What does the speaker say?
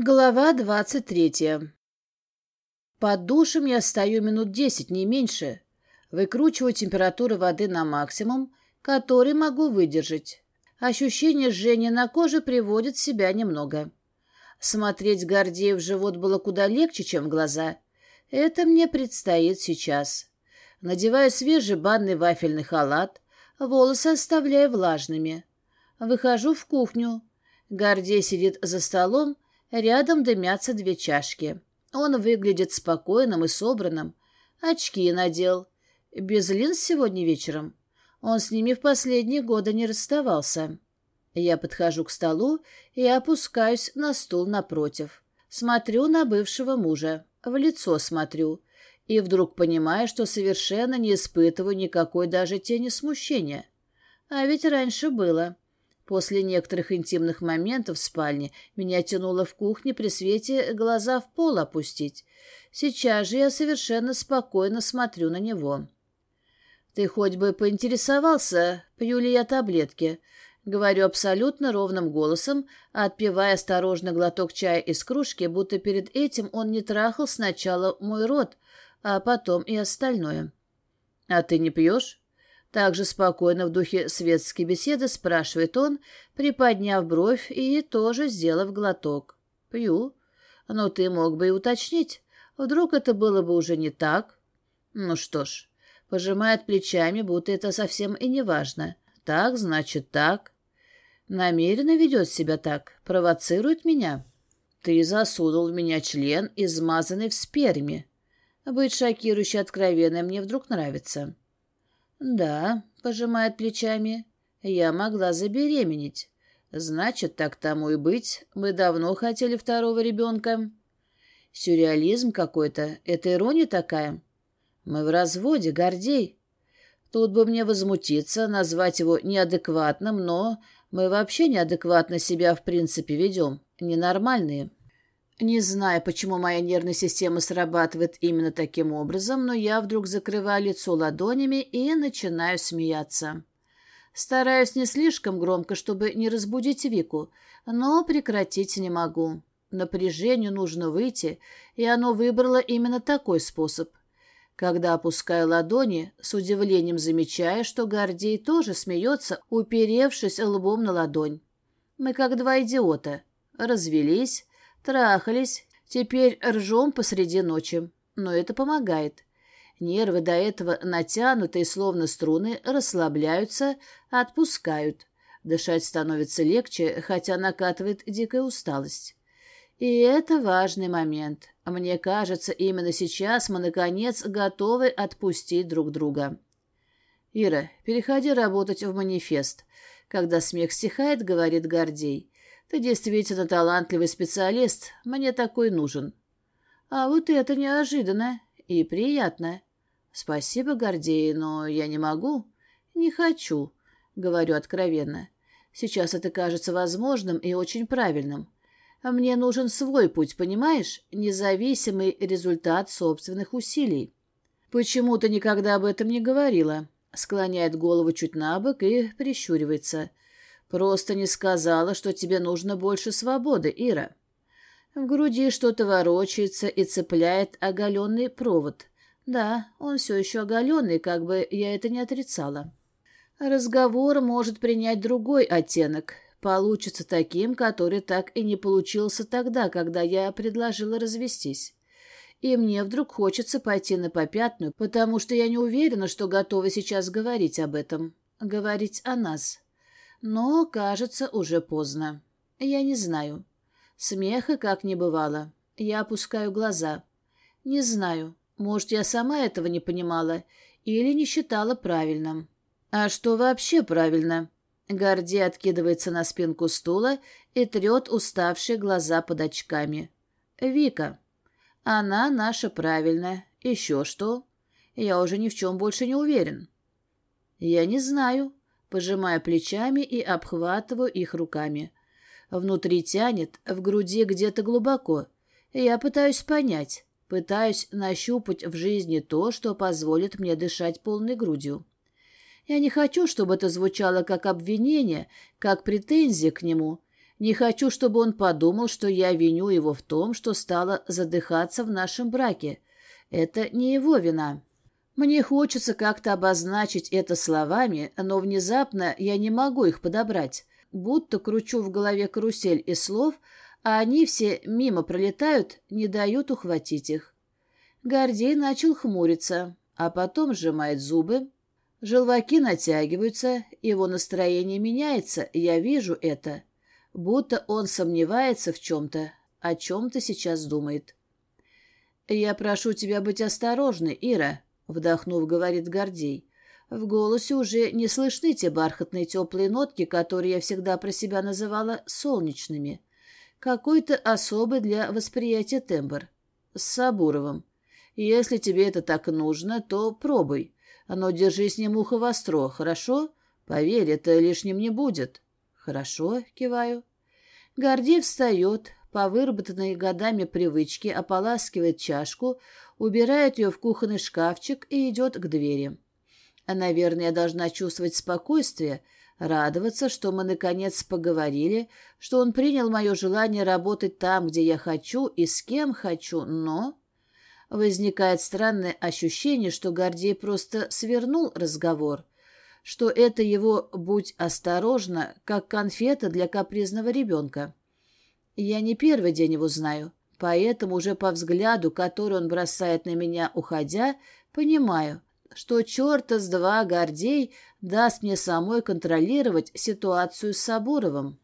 Глава двадцать третья. Под душем я стою минут десять, не меньше. Выкручиваю температуру воды на максимум, который могу выдержать. Ощущение жжения на коже приводит себя немного. Смотреть Гордеев в живот было куда легче, чем в глаза. Это мне предстоит сейчас. Надеваю свежий банный вафельный халат, волосы оставляю влажными. Выхожу в кухню. Гордей сидит за столом, Рядом дымятся две чашки. Он выглядит спокойным и собранным. Очки надел. Без линз сегодня вечером. Он с ними в последние годы не расставался. Я подхожу к столу и опускаюсь на стул напротив. Смотрю на бывшего мужа. В лицо смотрю. И вдруг понимаю, что совершенно не испытываю никакой даже тени смущения. А ведь раньше было. После некоторых интимных моментов в спальне меня тянуло в кухне при свете глаза в пол опустить. Сейчас же я совершенно спокойно смотрю на него. «Ты хоть бы поинтересовался, пью ли я таблетки?» Говорю абсолютно ровным голосом, отпивая осторожно глоток чая из кружки, будто перед этим он не трахал сначала мой рот, а потом и остальное. «А ты не пьешь?» Также спокойно в духе светской беседы спрашивает он, приподняв бровь и тоже сделав глоток. «Пью. Но ты мог бы и уточнить. Вдруг это было бы уже не так?» «Ну что ж». Пожимает плечами, будто это совсем и не важно. «Так, значит, так». Намеренно ведет себя так, провоцирует меня. Ты засунул в меня член, измазанный в сперме. Быть шокирующе откровенной мне вдруг нравится. «Да», — пожимает плечами, — «я могла забеременеть. Значит, так тому и быть, мы давно хотели второго ребенка». Сюрреализм какой-то, это ирония такая. Мы в разводе, Гордей. Тут бы мне возмутиться, назвать его неадекватным, но мы вообще неадекватно себя в принципе ведем, ненормальные. Не знаю, почему моя нервная система срабатывает именно таким образом, но я вдруг закрываю лицо ладонями и начинаю смеяться. Стараюсь не слишком громко, чтобы не разбудить Вику, но прекратить не могу. Напряжению нужно выйти, и оно выбрало именно такой способ. Когда опускаю ладони, с удивлением замечаю, что Гордей тоже смеется, уперевшись лбом на ладонь. Мы как два идиота. Развелись, Трахались, теперь ржем посреди ночи. Но это помогает. Нервы до этого натянутые, словно струны, расслабляются, отпускают. Дышать становится легче, хотя накатывает дикая усталость. И это важный момент. Мне кажется, именно сейчас мы, наконец, готовы отпустить друг друга. «Ира, переходи работать в манифест». Когда смех стихает, говорит Гордей. Ты действительно талантливый специалист, мне такой нужен. А вот это неожиданно и приятно. Спасибо, Гордей, но я не могу. Не хочу, говорю откровенно. Сейчас это кажется возможным и очень правильным. Мне нужен свой путь, понимаешь? Независимый результат собственных усилий. Почему ты никогда об этом не говорила? Склоняет голову чуть на бок и прищуривается. Просто не сказала, что тебе нужно больше свободы, Ира. В груди что-то ворочается и цепляет оголенный провод. Да, он все еще оголенный, как бы я это не отрицала. Разговор может принять другой оттенок. Получится таким, который так и не получился тогда, когда я предложила развестись. И мне вдруг хочется пойти на попятную, потому что я не уверена, что готова сейчас говорить об этом. Говорить о нас. Но, кажется, уже поздно. Я не знаю. Смеха как не бывало. Я опускаю глаза. Не знаю. Может, я сама этого не понимала или не считала правильным. А что вообще правильно? Горди откидывается на спинку стула и трет уставшие глаза под очками. Вика. Она наша правильная. Еще что? Я уже ни в чем больше не уверен. Я не знаю, пожимая плечами и обхватываю их руками. Внутри тянет, в груди где-то глубоко. Я пытаюсь понять, пытаюсь нащупать в жизни то, что позволит мне дышать полной грудью. Я не хочу, чтобы это звучало как обвинение, как претензия к нему. Не хочу, чтобы он подумал, что я виню его в том, что стала задыхаться в нашем браке. Это не его вина. Мне хочется как-то обозначить это словами, но внезапно я не могу их подобрать. Будто кручу в голове карусель из слов, а они все мимо пролетают, не дают ухватить их. Гордей начал хмуриться, а потом сжимает зубы. Желваки натягиваются, его настроение меняется, я вижу это. Будто он сомневается в чем-то, о чем-то сейчас думает. «Я прошу тебя быть осторожной, Ира», Вдохнув, говорит Гордей. В голосе уже не слышны те бархатные теплые нотки, которые я всегда про себя называла солнечными. Какой-то особый для восприятия тембр. С Сабуровым. Если тебе это так нужно, то пробуй. Но держи с ним ухо востро, хорошо? Поверь, это лишним не будет. Хорошо, киваю. Гордей встает, по выработанной годами привычке ополаскивает чашку, убирает ее в кухонный шкафчик и идет к двери. Наверное, я должна чувствовать спокойствие, радоваться, что мы наконец поговорили, что он принял мое желание работать там, где я хочу и с кем хочу, но... Возникает странное ощущение, что Гордей просто свернул разговор, что это его «будь осторожна», как конфета для капризного ребенка. Я не первый день его знаю, поэтому уже по взгляду, который он бросает на меня, уходя, понимаю, что черта с два Гордей даст мне самой контролировать ситуацию с Сабуровым.